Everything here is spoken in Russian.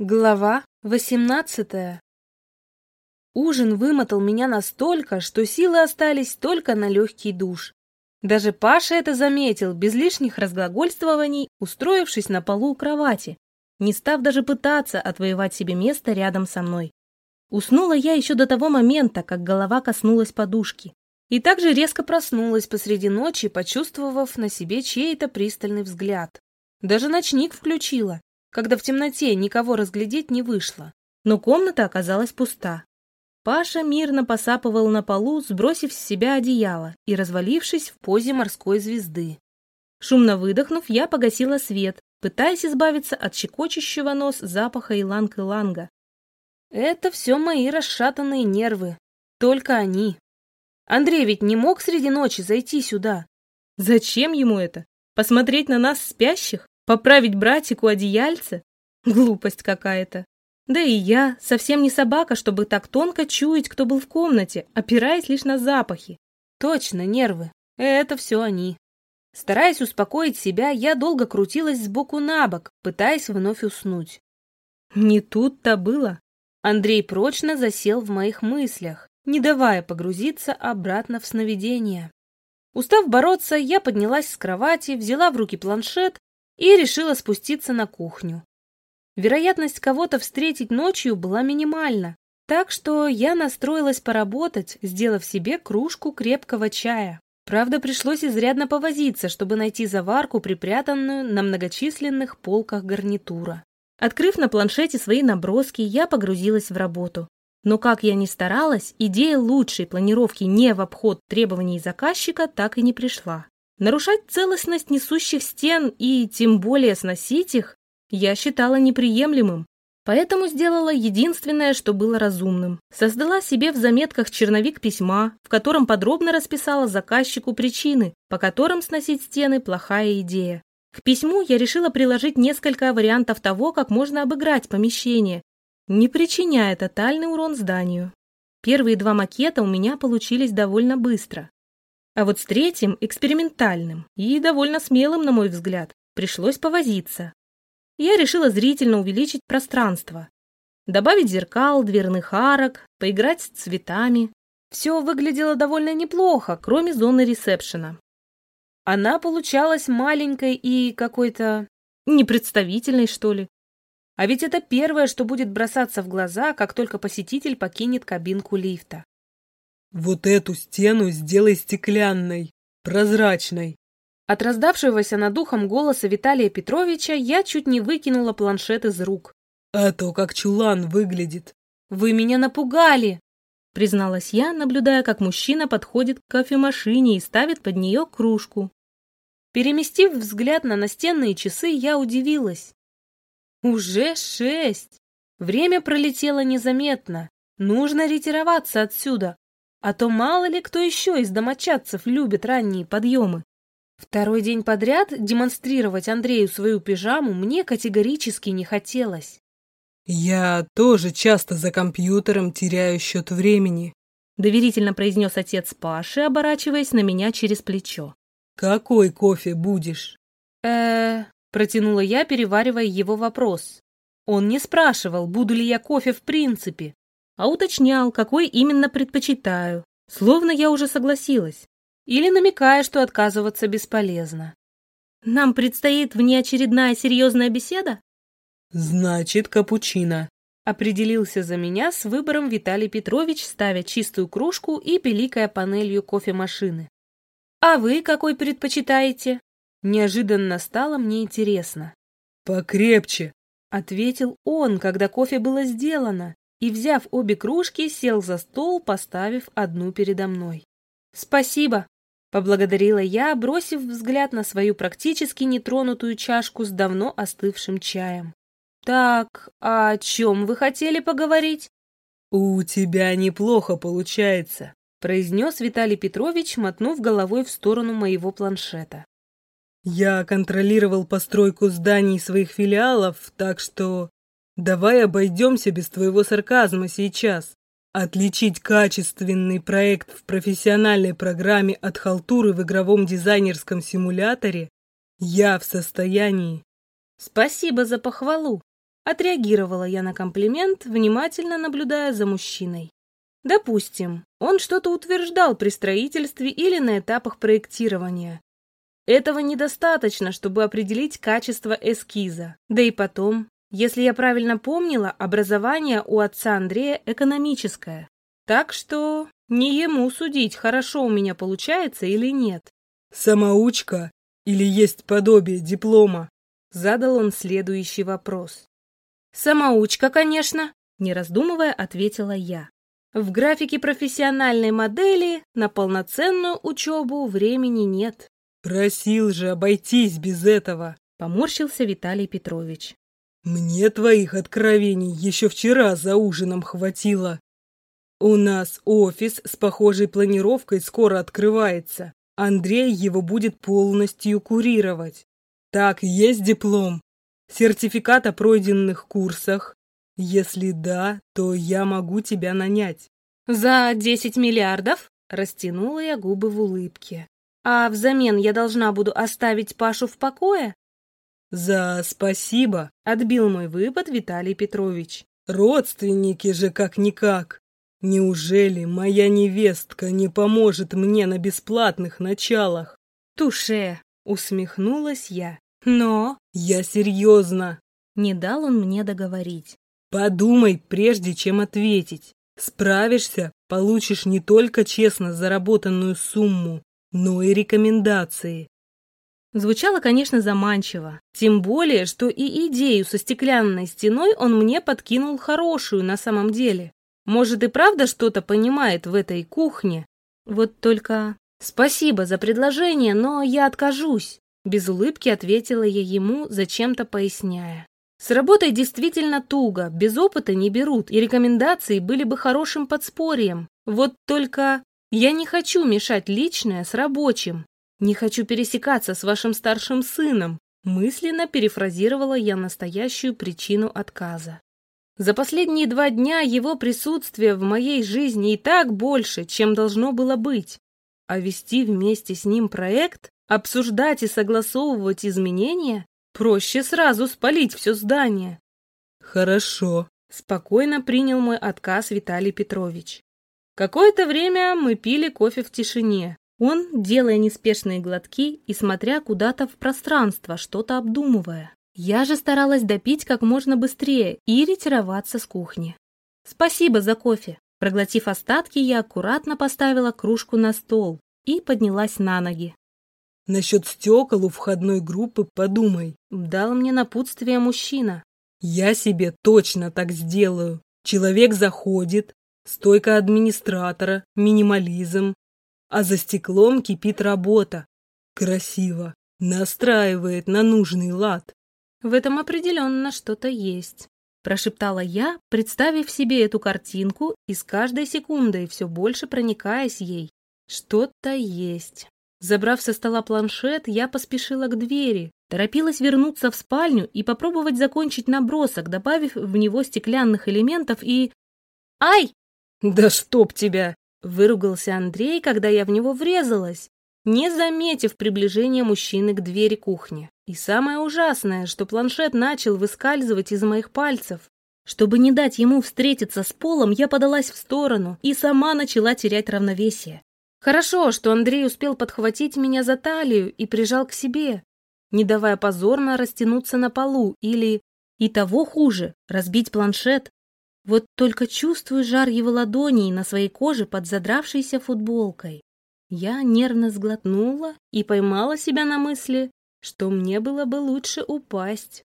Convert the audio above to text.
Глава восемнадцатая Ужин вымотал меня настолько, что силы остались только на легкий душ. Даже Паша это заметил, без лишних разглагольствований, устроившись на полу у кровати, не став даже пытаться отвоевать себе место рядом со мной. Уснула я еще до того момента, как голова коснулась подушки. И также резко проснулась посреди ночи, почувствовав на себе чей-то пристальный взгляд. Даже ночник включила, когда в темноте никого разглядеть не вышло. Но комната оказалась пуста. Паша мирно посапывал на полу, сбросив с себя одеяло и развалившись в позе морской звезды. Шумно выдохнув, я погасила свет, пытаясь избавиться от щекочущего нос запаха иланг-иланга. Это все мои расшатанные нервы. Только они. Андрей ведь не мог среди ночи зайти сюда. Зачем ему это? Посмотреть на нас спящих? Поправить братику одеяльце? Глупость какая-то. Да и я совсем не собака, чтобы так тонко чуять, кто был в комнате, опираясь лишь на запахи. Точно, нервы. Это все они. Стараясь успокоить себя, я долго крутилась сбоку на бок, пытаясь вновь уснуть. Не тут-то было. Андрей прочно засел в моих мыслях, не давая погрузиться обратно в сновидение. Устав бороться, я поднялась с кровати, взяла в руки планшет и решила спуститься на кухню. Вероятность кого-то встретить ночью была минимальна, так что я настроилась поработать, сделав себе кружку крепкого чая. Правда, пришлось изрядно повозиться, чтобы найти заварку, припрятанную на многочисленных полках гарнитура. Открыв на планшете свои наброски, я погрузилась в работу. Но как я ни старалась, идея лучшей планировки не в обход требований заказчика так и не пришла. Нарушать целостность несущих стен и тем более сносить их я считала неприемлемым, поэтому сделала единственное, что было разумным. Создала себе в заметках черновик письма, в котором подробно расписала заказчику причины, по которым сносить стены – плохая идея. К письму я решила приложить несколько вариантов того, как можно обыграть помещение, не причиняя тотальный урон зданию. Первые два макета у меня получились довольно быстро. А вот с третьим, экспериментальным и довольно смелым, на мой взгляд, пришлось повозиться. Я решила зрительно увеличить пространство, добавить зеркал, дверных арок, поиграть с цветами. Все выглядело довольно неплохо, кроме зоны ресепшена. Она получалась маленькой и какой-то непредставительной, что ли. А ведь это первое, что будет бросаться в глаза, как только посетитель покинет кабинку лифта. Вот эту стену сделай стеклянной, прозрачной. От раздавшегося над духом голоса Виталия Петровича я чуть не выкинула планшет из рук. А то как чулан выглядит. Вы меня напугали, призналась я, наблюдая, как мужчина подходит к кофемашине и ставит под нее кружку. Переместив взгляд на настенные часы, я удивилась. Уже шесть. Время пролетело незаметно. Нужно ретироваться отсюда, а то мало ли кто еще из домочадцев любит ранние подъемы. Второй день подряд демонстрировать Андрею свою пижаму мне категорически не хотелось. «Я тоже часто за компьютером теряю счет времени», доверительно произнес отец Паши, оборачиваясь на меня через плечо. «Какой кофе будешь?» э протянула я, переваривая его вопрос. Он не спрашивал, буду ли я кофе в принципе, а уточнял, какой именно предпочитаю, словно я уже согласилась, или намекая, что отказываться бесполезно. Нам предстоит внеочередная серьезная беседа? Значит, капучино. Определился за меня с выбором Виталий Петрович, ставя чистую кружку и пиликая панелью кофемашины. А вы какой предпочитаете? Неожиданно стало мне интересно. Покрепче, ответил он, когда кофе было сделано, и, взяв обе кружки, сел за стол, поставив одну передо мной. «Спасибо!» — поблагодарила я, бросив взгляд на свою практически нетронутую чашку с давно остывшим чаем. «Так, а о чем вы хотели поговорить?» «У тебя неплохо получается», — произнес Виталий Петрович, мотнув головой в сторону моего планшета. «Я контролировал постройку зданий своих филиалов, так что Давай обойдемся без твоего сарказма сейчас. Отличить качественный проект в профессиональной программе от халтуры в игровом дизайнерском симуляторе я в состоянии. Спасибо за похвалу. Отреагировала я на комплимент, внимательно наблюдая за мужчиной. Допустим, он что-то утверждал при строительстве или на этапах проектирования. Этого недостаточно, чтобы определить качество эскиза. Да и потом, если я правильно помнила, образование у отца Андрея экономическое. Так что не ему судить, хорошо у меня получается или нет. «Самоучка или есть подобие диплома?» Задал он следующий вопрос. «Самоучка, конечно», — не раздумывая, ответила я. В графике профессиональной модели на полноценную учебу времени нет. Просил же обойтись без этого, поморщился Виталий Петрович. Мне твоих откровений еще вчера за ужином хватило. У нас офис с похожей планировкой скоро открывается. Андрей его будет полностью курировать. Так, есть диплом? Сертификат о пройденных курсах? Если да, то я могу тебя нанять. За десять миллиардов? Растянула я губы в улыбке. А взамен я должна буду оставить Пашу в покое? За спасибо, отбил мой выпад Виталий Петрович. Родственники же как-никак. Неужели моя невестка не поможет мне на бесплатных началах? Туше, усмехнулась я. Но... Я серьезно. Не дал он мне договорить. Подумай, прежде чем ответить. Справишься, получишь не только честно заработанную сумму, но и рекомендации. Звучало, конечно, заманчиво. Тем более, что и идею со стеклянной стеной он мне подкинул хорошую на самом деле. Может и правда что-то понимает в этой кухне. Вот только... Спасибо за предложение, но я откажусь. Без улыбки ответила я ему, зачем-то поясняя. С работой действительно туго, без опыта не берут, и рекомендации были бы хорошим подспорьем. Вот только я не хочу мешать личное с рабочим. Не хочу пересекаться с вашим старшим сыном. Мысленно перефразировала я настоящую причину отказа. За последние два дня его присутствие в моей жизни и так больше, чем должно было быть. А вести вместе с ним проект, обсуждать и согласовывать изменения Проще сразу спалить все здание. Хорошо. Спокойно принял мой отказ Виталий Петрович. Какое-то время мы пили кофе в тишине. Он, делая неспешные глотки и смотря куда-то в пространство, что-то обдумывая. Я же старалась допить как можно быстрее и ретироваться с кухни. Спасибо за кофе. Проглотив остатки, я аккуратно поставила кружку на стол и поднялась на ноги. Насчет стекол у входной группы подумай. Дал мне напутствие мужчина. Я себе точно так сделаю. Человек заходит, стойка администратора, минимализм. А за стеклом кипит работа. Красиво. Настраивает на нужный лад. В этом определенно что-то есть. Прошептала я, представив себе эту картинку и с каждой секундой все больше проникаясь ей. Что-то есть. Забрав со стола планшет, я поспешила к двери, торопилась вернуться в спальню и попробовать закончить набросок, добавив в него стеклянных элементов и... «Ай!» «Да чтоб тебя!» — выругался Андрей, когда я в него врезалась, не заметив приближения мужчины к двери кухни. И самое ужасное, что планшет начал выскальзывать из моих пальцев. Чтобы не дать ему встретиться с полом, я подалась в сторону и сама начала терять равновесие. Хорошо, что Андрей успел подхватить меня за талию и прижал к себе, не давая позорно растянуться на полу или, и того хуже, разбить планшет. Вот только чувствую жар его ладоней на своей коже под задравшейся футболкой. Я нервно сглотнула и поймала себя на мысли, что мне было бы лучше упасть.